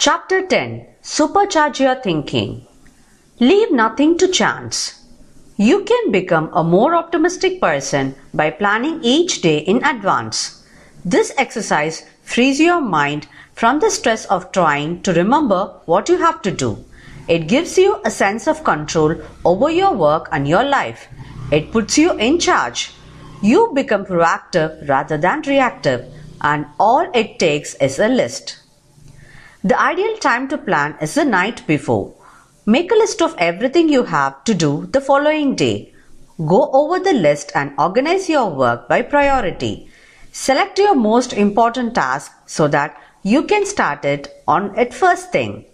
Chapter 10 Supercharge Your Thinking. Leave nothing to chance. You can become a more optimistic person by planning each day in advance. This exercise frees your mind from the stress of trying to remember what you have to do. It gives you a sense of control over your work and your life. It puts you in charge. You become proactive rather than reactive, and all it takes is a list. The ideal time to plan is the night before. Make a list of everything you have to do the following day. Go over the list and organize your work by priority. Select your most important task so that you can start it on it first thing.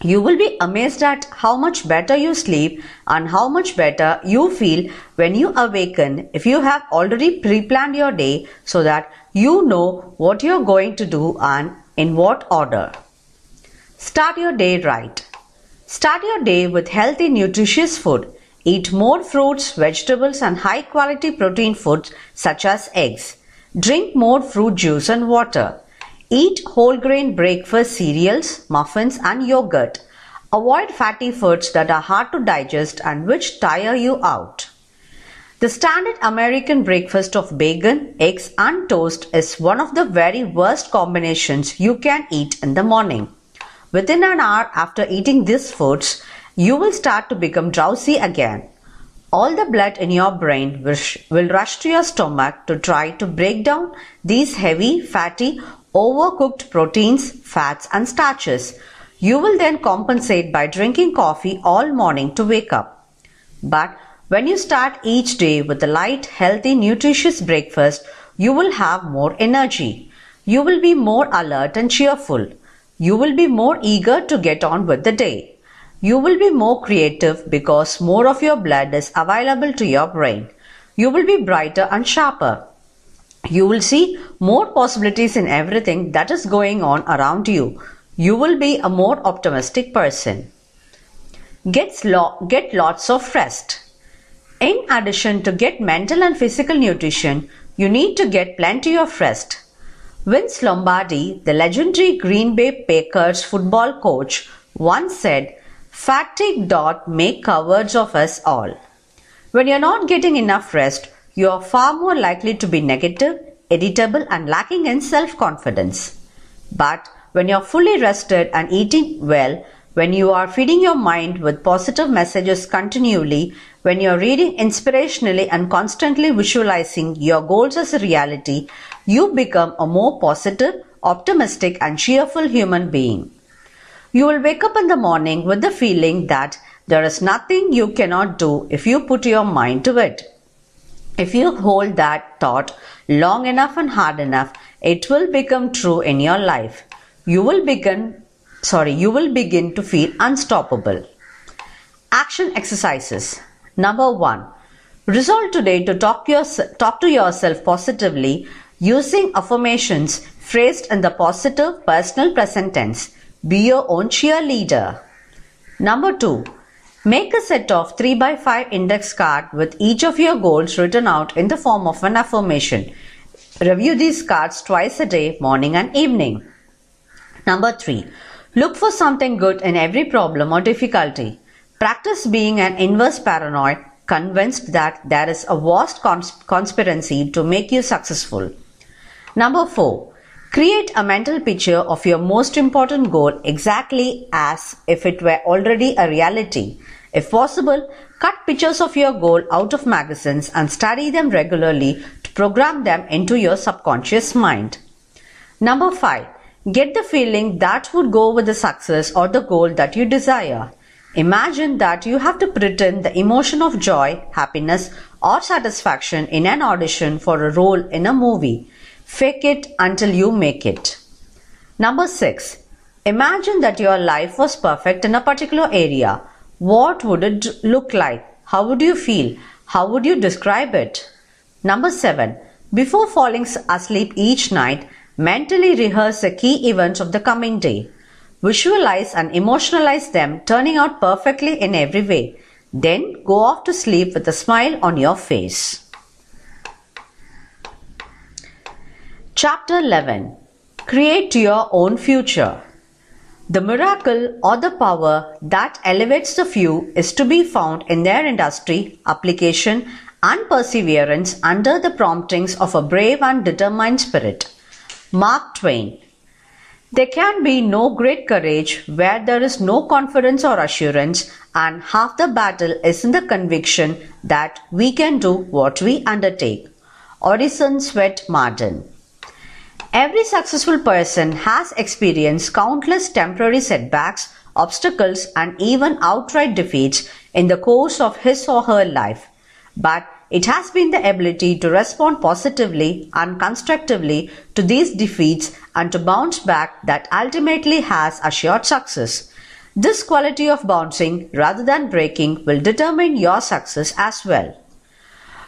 You will be amazed at how much better you sleep and how much better you feel when you awaken if you have already pre-planned your day so that you know what you're going to do and in what order. Start your day right. Start your day with healthy, nutritious food. Eat more fruits, vegetables, and high quality protein foods such as eggs. Drink more fruit juice and water. Eat whole grain breakfast cereals, muffins, and yogurt. Avoid fatty foods that are hard to digest and which tire you out. The standard American breakfast of bacon, eggs, and toast is one of the very worst combinations you can eat in the morning. Within an hour after eating these foods, you will start to become drowsy again. All the blood in your brain will rush to your stomach to try to break down these heavy, fatty, overcooked proteins, fats, and starches. You will then compensate by drinking coffee all morning to wake up. But when you start each day with a light, healthy, nutritious breakfast, you will have more energy. You will be more alert and cheerful. You will be more eager to get on with the day. You will be more creative because more of your blood is available to your brain. You will be brighter and sharper. You will see more possibilities in everything that is going on around you. You will be a more optimistic person. Get, lo- get lots of rest. In addition to get mental and physical nutrition, you need to get plenty of rest. Vince Lombardi, the legendary Green Bay Packers football coach, once said, Fatigue dot make cowards of us all. When you're not getting enough rest, you are far more likely to be negative, irritable, and lacking in self confidence. But when you're fully rested and eating well, when you are feeding your mind with positive messages continually, when you're reading inspirationally and constantly visualizing your goals as a reality, you become a more positive, optimistic, and cheerful human being. You will wake up in the morning with the feeling that there is nothing you cannot do if you put your mind to it. If you hold that thought long enough and hard enough, it will become true in your life. You will begin, sorry, you will begin to feel unstoppable. Action exercises. Number one, resolve today to talk, your, talk to yourself positively Using affirmations phrased in the positive personal present tense. Be your own cheerleader. Number 2. Make a set of 3 by 5 index card with each of your goals written out in the form of an affirmation. Review these cards twice a day, morning and evening. Number 3. Look for something good in every problem or difficulty. Practice being an inverse paranoid, convinced that there is a vast cons- conspiracy to make you successful. Number 4. Create a mental picture of your most important goal exactly as if it were already a reality. If possible, cut pictures of your goal out of magazines and study them regularly to program them into your subconscious mind. Number 5. Get the feeling that would go with the success or the goal that you desire. Imagine that you have to pretend the emotion of joy, happiness, or satisfaction in an audition for a role in a movie. Fake it until you make it. Number 6. Imagine that your life was perfect in a particular area. What would it look like? How would you feel? How would you describe it? Number 7. Before falling asleep each night, mentally rehearse the key events of the coming day. Visualize and emotionalize them turning out perfectly in every way. Then go off to sleep with a smile on your face. Chapter 11 Create your own future. The miracle or the power that elevates the few is to be found in their industry, application, and perseverance under the promptings of a brave and determined spirit. Mark Twain. There can be no great courage where there is no confidence or assurance, and half the battle is in the conviction that we can do what we undertake. Orison Swett Marden. Every successful person has experienced countless temporary setbacks, obstacles, and even outright defeats in the course of his or her life. But it has been the ability to respond positively and constructively to these defeats and to bounce back that ultimately has assured success. This quality of bouncing rather than breaking will determine your success as well.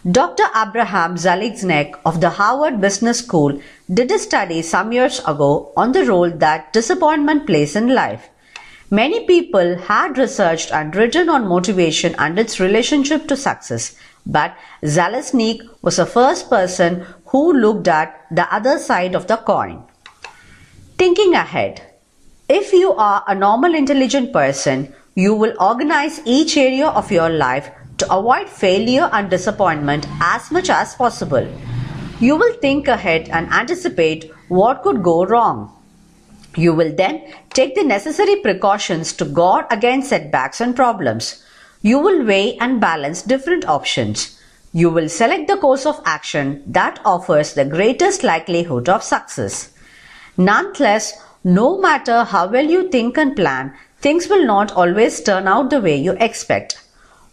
Dr. Abraham Zaleznik of the Harvard Business School did a study some years ago on the role that disappointment plays in life. Many people had researched and written on motivation and its relationship to success, but Zaleznik was the first person who looked at the other side of the coin. Thinking ahead. If you are a normal intelligent person, you will organize each area of your life to avoid failure and disappointment as much as possible. You will think ahead and anticipate what could go wrong. You will then take the necessary precautions to guard against setbacks and problems. You will weigh and balance different options. You will select the course of action that offers the greatest likelihood of success. Nonetheless, no matter how well you think and plan, things will not always turn out the way you expect.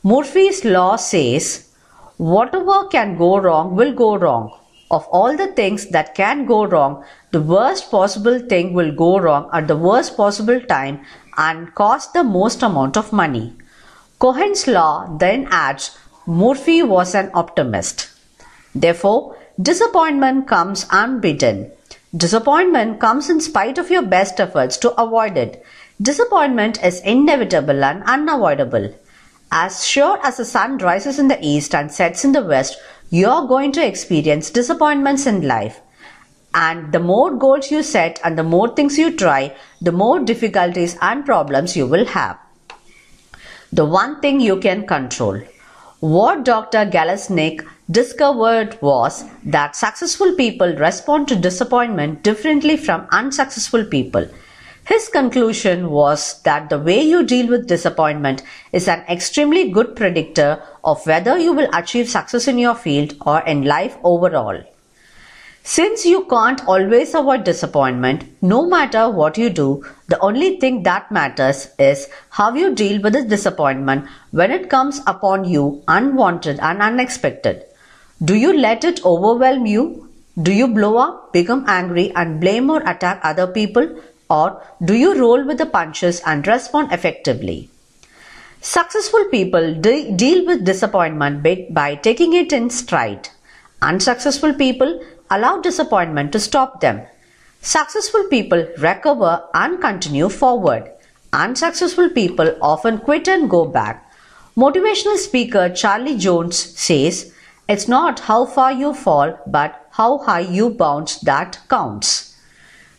Murphy's law says, whatever can go wrong will go wrong. Of all the things that can go wrong, the worst possible thing will go wrong at the worst possible time and cost the most amount of money. Cohen's law then adds, Murphy was an optimist. Therefore, disappointment comes unbidden. Disappointment comes in spite of your best efforts to avoid it. Disappointment is inevitable and unavoidable. As sure as the sun rises in the east and sets in the west, you're going to experience disappointments in life. And the more goals you set and the more things you try, the more difficulties and problems you will have. The one thing you can control. What Dr. Zaleznik discovered was that successful people respond to disappointment differently from unsuccessful people. His conclusion was that the way you deal with disappointment is an extremely good predictor of whether you will achieve success in your field or in life overall. Since you can't always avoid disappointment, no matter what you do, the only thing that matters is how you deal with the disappointment when it comes upon you unwanted and unexpected. Do you let it overwhelm you? Do you blow up, become angry and blame or attack other people? Or do you roll with the punches and respond effectively? Successful people de- deal with disappointment by, by taking it in stride. Unsuccessful people allow disappointment to stop them. Successful people recover and continue forward. Unsuccessful people often quit and go back. Motivational speaker Charlie Jones says, It's not how far you fall, but how high you bounce that counts.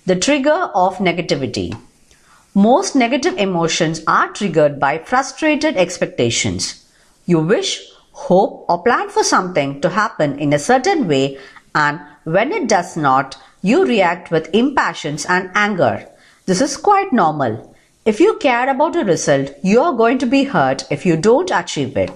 The trigger of negativity. Most negative emotions are triggered by frustrated expectations. You wish, hope, or plan for something to happen in a certain way, and when it does not, you react with impatience and anger. This is quite normal. If you care about a result, you are going to be hurt if you don't achieve it.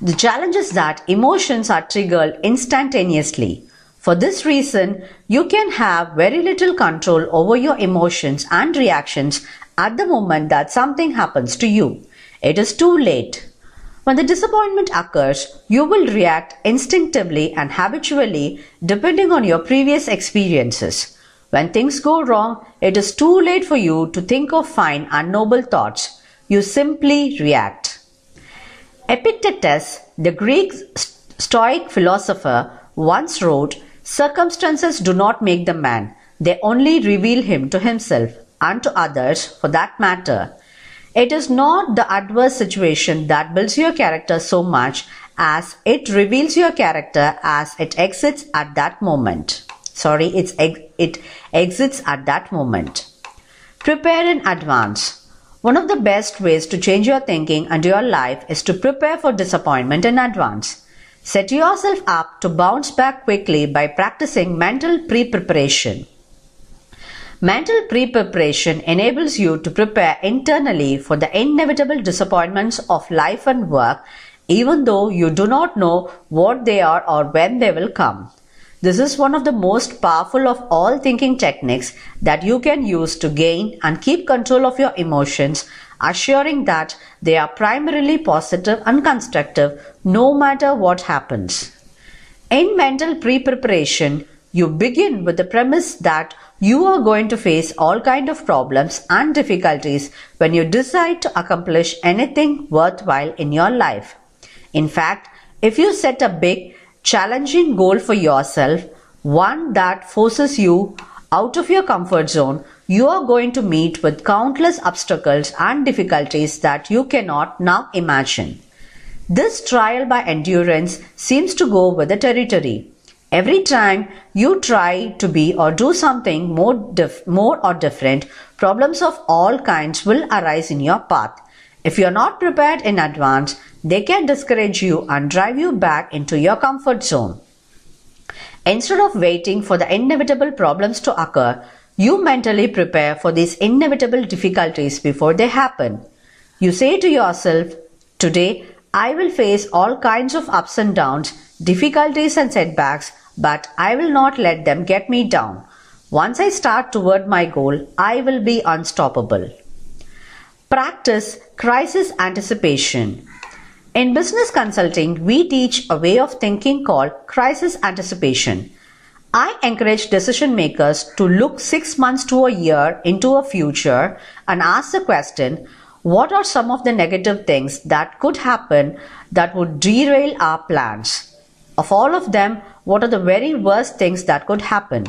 The challenge is that emotions are triggered instantaneously. For this reason, you can have very little control over your emotions and reactions at the moment that something happens to you. It is too late. When the disappointment occurs, you will react instinctively and habitually depending on your previous experiences. When things go wrong, it is too late for you to think of fine and noble thoughts. You simply react. Epictetus, the Greek Stoic philosopher, once wrote Circumstances do not make the man, they only reveal him to himself and to others for that matter. It is not the adverse situation that builds your character so much as it reveals your character as it exits at that moment. Sorry, it's ex- it exits at that moment. Prepare in advance. One of the best ways to change your thinking and your life is to prepare for disappointment in advance. Set yourself up to bounce back quickly by practicing mental pre-preparation. Mental pre-preparation enables you to prepare internally for the inevitable disappointments of life and work even though you do not know what they are or when they will come. This is one of the most powerful of all thinking techniques that you can use to gain and keep control of your emotions, assuring that they are primarily positive and constructive no matter what happens. In mental pre-preparation, you begin with the premise that you are going to face all kind of problems and difficulties when you decide to accomplish anything worthwhile in your life. In fact, if you set a big, challenging goal for yourself, one that forces you out of your comfort zone, you are going to meet with countless obstacles and difficulties that you cannot now imagine. This trial by endurance seems to go with the territory. Every time you try to be or do something more, more or different, problems of all kinds will arise in your path. If you are not prepared in advance, they can discourage you and drive you back into your comfort zone. Instead of waiting for the inevitable problems to occur, you mentally prepare for these inevitable difficulties before they happen. You say to yourself, Today I will face all kinds of ups and downs, difficulties and setbacks, but I will not let them get me down. Once I start toward my goal, I will be unstoppable. Practice crisis anticipation. In business consulting, we teach a way of thinking called crisis anticipation. I encourage decision makers to look six months to a year into a future and ask the question, what are some of the negative things that could happen that would derail our plans? Of all of them, what are the very worst things that could happen?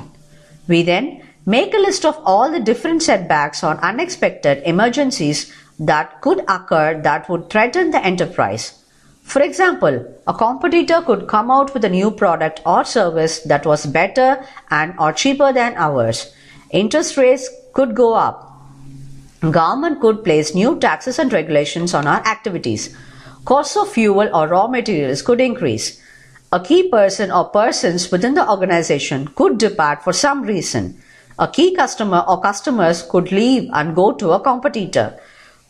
We then make a list of all the different setbacks or unexpected emergencies that could occur that would threaten the enterprise. For example, a competitor could come out with a new product or service that was better and or cheaper than ours. Interest rates could go up. Government could place new taxes and regulations on our activities. Costs of fuel or raw materials could increase. A key person or persons within the organization could depart for some reason. A key customer or customers could leave and go to a competitor.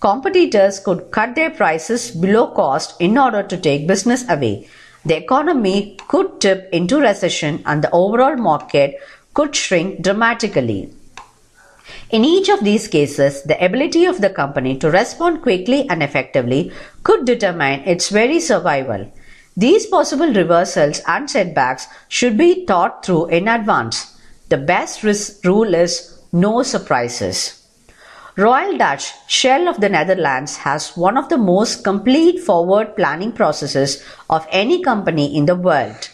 Competitors could cut their prices below cost in order to take business away. The economy could tip into recession and the overall market could shrink dramatically. In each of these cases, the ability of the company to respond quickly and effectively could determine its very survival. These possible reversals and setbacks should be thought through in advance. The best rule is no surprises. Royal Dutch Shell of the Netherlands has one of the most complete forward planning processes of any company in the world.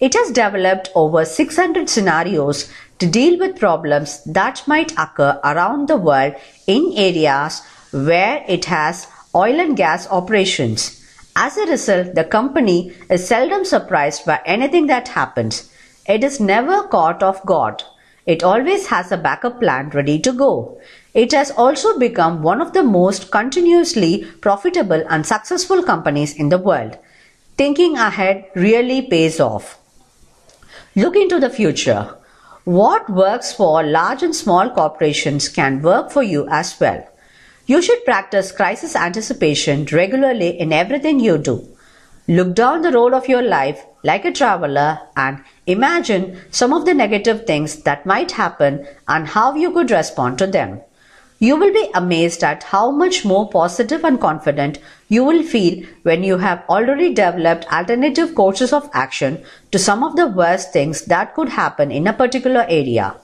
It has developed over 600 scenarios to deal with problems that might occur around the world in areas where it has oil and gas operations. As a result, the company is seldom surprised by anything that happens. It is never caught off guard. It always has a backup plan ready to go. It has also become one of the most continuously profitable and successful companies in the world. Thinking ahead really pays off. Look into the future. What works for large and small corporations can work for you as well. You should practice crisis anticipation regularly in everything you do. Look down the road of your life like a traveler and imagine some of the negative things that might happen and how you could respond to them. You will be amazed at how much more positive and confident you will feel when you have already developed alternative courses of action to some of the worst things that could happen in a particular area.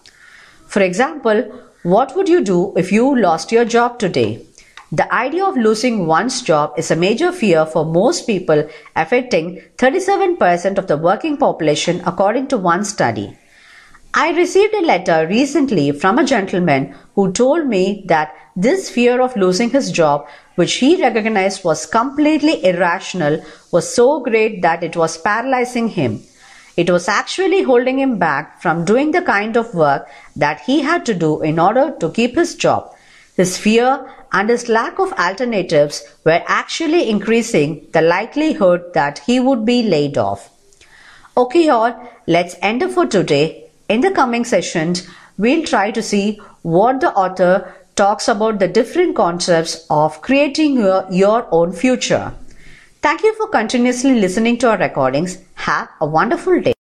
For example, what would you do if you lost your job today? The idea of losing one's job is a major fear for most people, affecting 37% of the working population according to one study. I received a letter recently from a gentleman who told me that this fear of losing his job, which he recognized was completely irrational, was so great that it was paralyzing him. It was actually holding him back from doing the kind of work that he had to do in order to keep his job. His fear and his lack of alternatives were actually increasing the likelihood that he would be laid off. Okay, all, let's end it for today. In the coming sessions, we'll try to see what the author talks about the different concepts of creating your, your own future. Thank you for continuously listening to our recordings. Have a wonderful day.